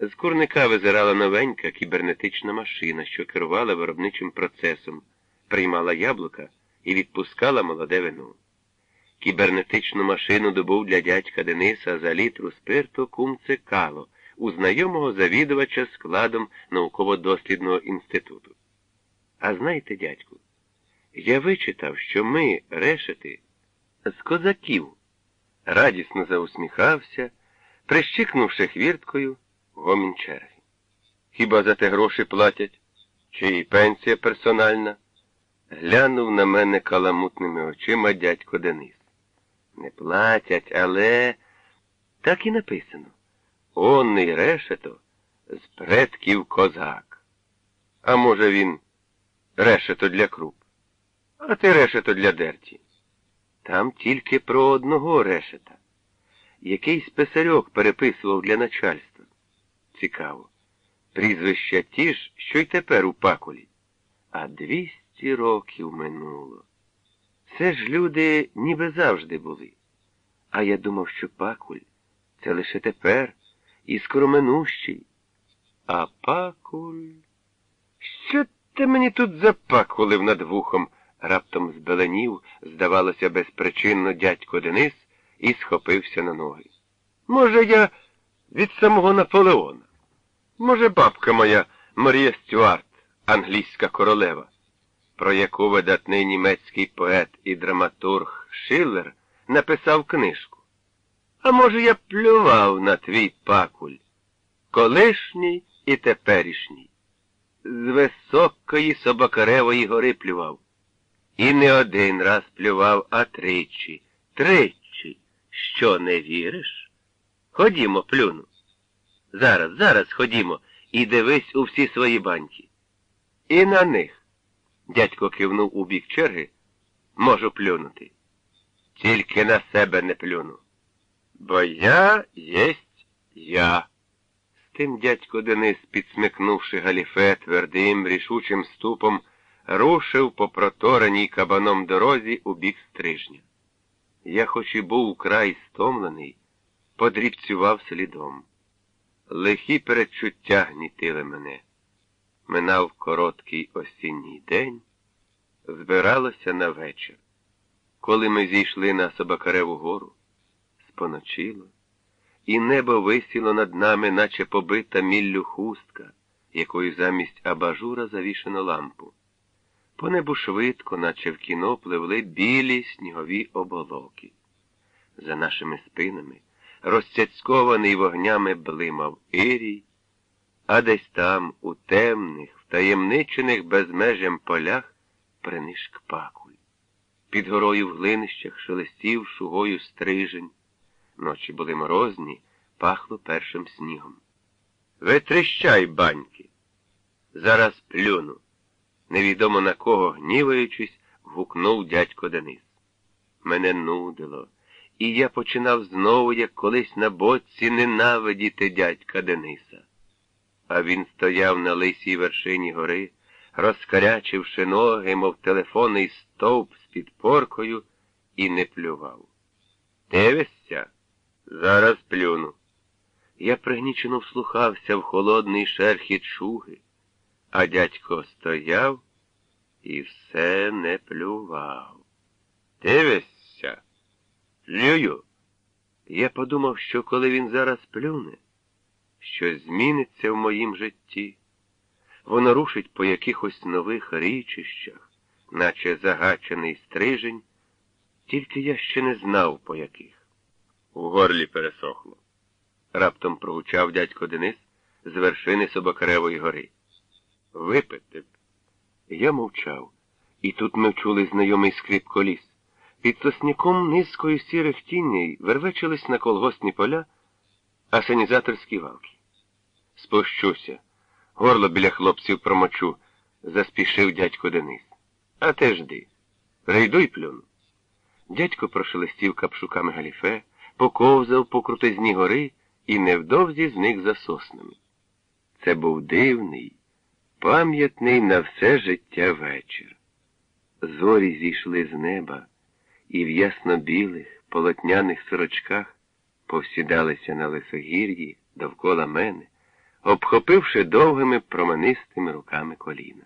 З курника визирала новенька кібернетична машина, що керувала виробничим процесом, приймала яблука і відпускала молоде вино. Кібернетичну машину добув для дядька Дениса за літру спирту кум Цикало, у знайомого завідувача складом науково-дослідного інституту. А знаєте, дядьку, я вичитав, що ми, решети, з козаків, радісно заусміхався, прищикнувши хвірткою гомін черги. Хіба за те гроші платять? Чи і пенсія персональна? Глянув на мене каламутними очима дядько Денис. Не платять, але так і написано. Онний решето з предків козак. А може він решето для круп, а ти решето для дерті. Там тільки про одного решета. Якийсь писарьок переписував для начальства. Цікаво. Прізвища ті ж, що й тепер у пакулі. А двісті років минуло. Це ж люди ніби завжди були. А я думав, що пакуль це лише тепер і скороминущий. А пакуль. Що ти мені тут запакулив над вухом? раптом збеленів, здавалося, безпричинно дядько Денис і схопився на ноги. Може, я від самого Наполеона? Може, бабка моя Марія Стюарт, англійська королева, про яку видатний німецький поет і драматург Шиллер написав книжку. А може, я плював на твій пакуль, колишній і теперішній. З високої собакаревої гори плював. І не один раз плював, а тричі. Тричі. Що не віриш? Ходімо, плюну. Зараз, зараз ходімо і дивись у всі свої баньки. І на них. Дядько кивнув у бік черги. Можу плюнути. Тільки на себе не плюну. Бо я єсть я. З тим дядько Денис, підсмикнувши галіфе твердим, рішучим ступом, рушив по протореній кабаном дорозі у бік стрижня. Я, хоч і був край стомлений, подрібцював слідом. Лихі передчуття гнітили мене. Минав короткий осінній день, збиралося на вечір. Коли ми зійшли на Собакареву гору, споночило, і небо висіло над нами, наче побита міллю хустка, якою замість абажура завішено лампу. По небу швидко, наче в кіно, пливли білі снігові оболоки. За нашими спинами розцяцькований вогнями блимав Ірій, а десь там, у темних, втаємничених безмежем полях, принишк пакуль. Під горою в глинищах шелестів шугою стрижень. Ночі були морозні, пахло першим снігом. Витріщай, баньки. Зараз плюну. Невідомо на кого, гніваючись, гукнув дядько Денис. Мене нудило, і я починав знову, як колись на боці, ненавидіти дядька Дениса. А він стояв на лисій вершині гори, розкарячивши ноги, мов телефонний стовп з підпоркою, і не плював. Дивишся? Зараз плюну. Я пригнічено вслухався в холодний шерхіт шуги, а дядько стояв і все не плював. Дивишся? Плюю. Я подумав, що коли він зараз плюне, щось зміниться в моїм житті. Воно рушить по якихось нових річищах, наче загачений стрижень, тільки я ще не знав, по яких. У горлі пересохло. Раптом прогучав дядько Денис з вершини Собакаревої гори. Випити б. Я мовчав, і тут ми вчули знайомий скрип коліс. Під сосняком низкою сірих тіней вервечились на колгосні поля асенізаторські валки. Спущуся. Горло біля хлопців промочу, заспішив дядько Денис. А те жди. Рейду й плюну. Дядько прошелестів капшуками галіфе, поковзав по крутизні гори і невдовзі зник за соснами. Це був дивний, пам'ятний на все життя вечір. Зорі зійшли з неба і в ясно-білих, полотняних сорочках повсідалися на лисогір'ї довкола мене, обхопивши довгими променистими руками коліна.